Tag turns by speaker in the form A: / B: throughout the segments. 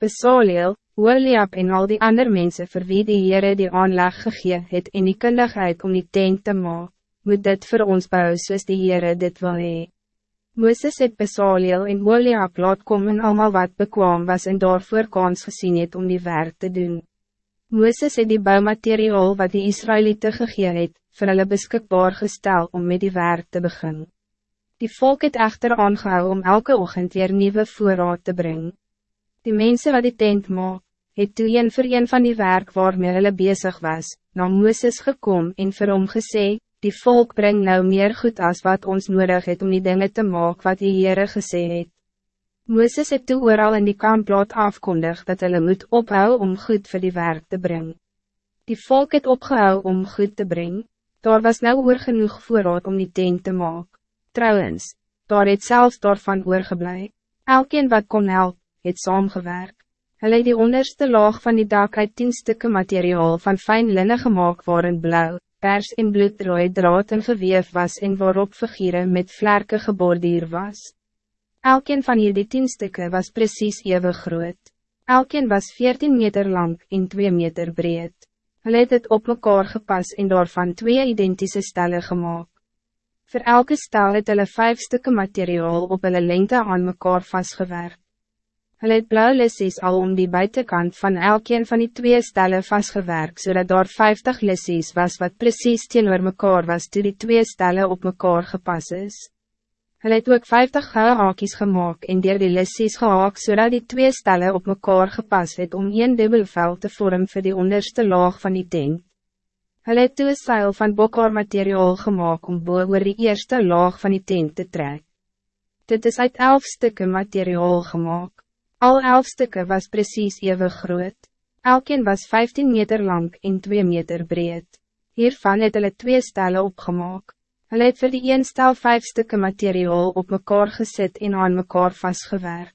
A: Besaliel, Oliab en al die ander mensen vir wie die Heere die aanleg gegee het en die kundigheid om die tent te maak, moet dit voor ons bou soos die Heere dit wil hee. Mooses het Besaliel en Oliab laat kom en allemaal wat bekwaam was en daarvoor kans gezien het om die werk te doen. Mooses het die bouwmateriaal wat die Israëlieten gegee het, vir hulle beskikbaar gestel om met die werk te beginnen. Die volk het echter aangehou om elke ochtend weer nieuwe voorraad te brengen. Die mensen wat die tent maak, het toe een vir een van die werk waarmee hulle bezig was, na Mooses gekom en vir hom gesê, die volk brengt nou meer goed als wat ons nodig het om die dingen te maken wat die Heere gesê het. Mooses het toe ooral in die kamp laat afkondig dat hulle moet ophou om goed voor die werk te brengen. Die volk het opgehou om goed te brengen, daar was nou oor genoeg voorraad om die tent te maken. Trouwens, daar het zelfs daarvan oorgeblij. Elkeen wat kon help, het saamgewerk. Hulle het die onderste laag van die dak uit tien stukken materiaal van fijn linnen gemaakt waarin blauw, pers en bloedrooi draad en geweef was en waarop figure met vlerke geborduur was. Elkeen van hier die tien stukken was precies even groot. Elkeen was 14 meter lang en 2 meter breed. Hulle het het op mekaar gepas en daarvan twee identische stellen gemaakt. Voor elke stel het hulle vijf stukken materiaal op hulle lengte aan mekaar vastgewerkt. Hulle het blauw lissies al om die buitenkant van elkeen van die twee stellen vastgewerkt, zodat daar 50 lissies was wat precies teenoor mekaar was toe die twee stellen op mekaar gepas is. Hulle het ook 50 gouden haakjes gemaakt en dier die lissies gehaak, zodat die twee stellen op mekaar gepas het om een dubbelvel te vormen voor die onderste laag van die tent. Hulle het toe een seil van bokhaar materiaal gemaakt om boe oor die eerste laag van die tent te trek. Dit is uit elf stukken materiaal gemaakt. Al elf stukken was precies even groot. Elkeen was 15 meter lang en 2 meter breed. Hiervan het hulle twee stellen opgemaakt. Hulle het vir die een stel vijf stukken materiaal op mekaar gezet en aan mekaar vastgewerkt.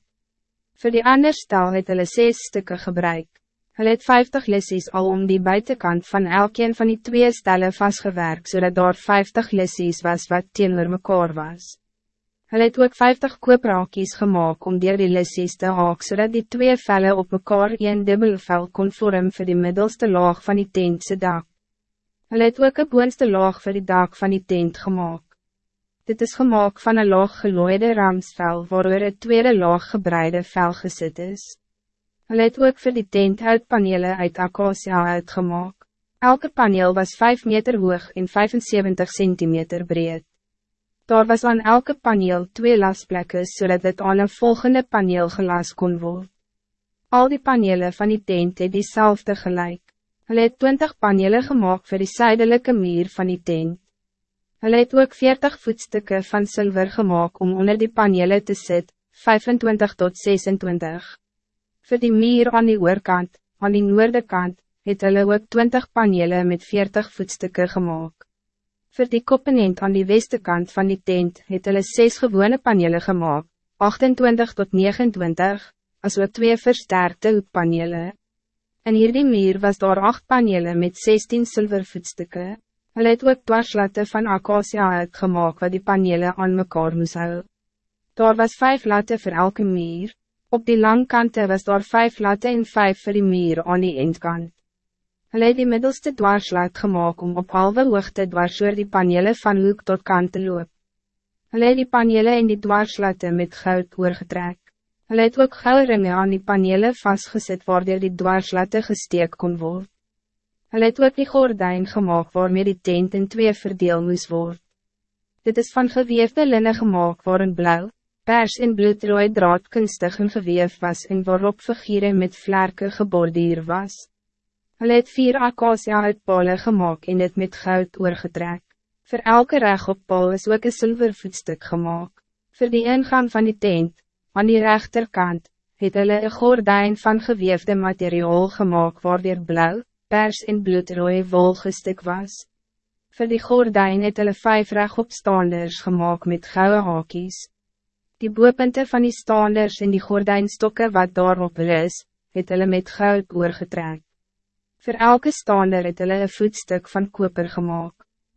A: Voor die ander stel het hulle zes stukken gebruikt. Hulle het 50 lissies al om die buitenkant van elkeen van die twee stellen vastgewerkt, zodat daar 50 lissies was wat teenoor mekaar was. Hulle het ook 50 kooprakies gemaakt om dier die lissies te haak, zodat die twee vellen op mekaar een dubbelvel kon vorm voor die middelste laag van die tentse dak. Hulle het ook een boonste laag voor die dak van die tent gemaakt. Dit is gemaakt van een laag gelooide ramsvel, waarover het tweede laag gebreide vel gezet is. Hulle het ook vir die tent houtpanele uit acacia uitgemaak. Elke paneel was 5 meter hoog en 75 centimeter breed. Daar was aan elke paneel twee lasplekken zodat het aan een volgende paneel gelas kon worden. Al die panelen van die tent het diezelfde gelijk. Hulle het 20 panelen gemaakt voor die zuidelijke muur van die tent. Hulle het ook 40 voetstukken van zilver gemaakt om onder die panelen te zetten, 25 tot 26. Voor die muur aan die oorkant, aan die noorde kant, het hulle ook 20 panelen met 40 voetstukken gemaakt. Voor die koppenend aan die weste kant van die tent het hulle 6 gewone panelen gemaakt, 28 tot 29, als ook twee versterkte hoekpanelen. En hier die muur was daar 8 panelen met 16 zilvervoetstukken. Hulle het ook dwarslatte van acacia uitgemaakt wat die panelen aan mekaar moes hou. Daar was 5 latte voor elke muur. Op die langkante was daar vijf latte en vijf vir die muur aan die eindkant. Hulle het die middelste dwarslat gemaakt om op halve hoogte dwars oor die panele van hoek tot kant te loop. Hulle het die panele en die dwarslatte met goud oorgetrek. Hulle het ook goudringe aan die panele vastgezet waardoor die dwarslatte gesteek kon worden. Hulle het ook die gordijn gemaakt waarmee die tent in twee verdeel moes word. Dit is van geweefde linnen gemaakt waarin blauw, pers en bloedrooi draad kunstig en geweef was en waarop figure met vlerke geborduur was. Hulle het vier acacia uitpale gemaakt en het met goud oorgetrek. Voor elke reg op paal is ook een zilvervoetstuk gemaakt. Voor die ingang van die tent, aan die rechterkant, het hulle een gordijn van geweefde materiaal gemaakt waar weer blauw, pers en bloedrooi wol gestik was. Voor die gordijn het hulle vijf regopstaanders gemaakt met gouden hakies. Die boepunte van die staanders en die gordijnstokken wat daarop is, het hulle met goud oorgetrek. Voor elke staander het hulle een voetstuk van koper gemaakt.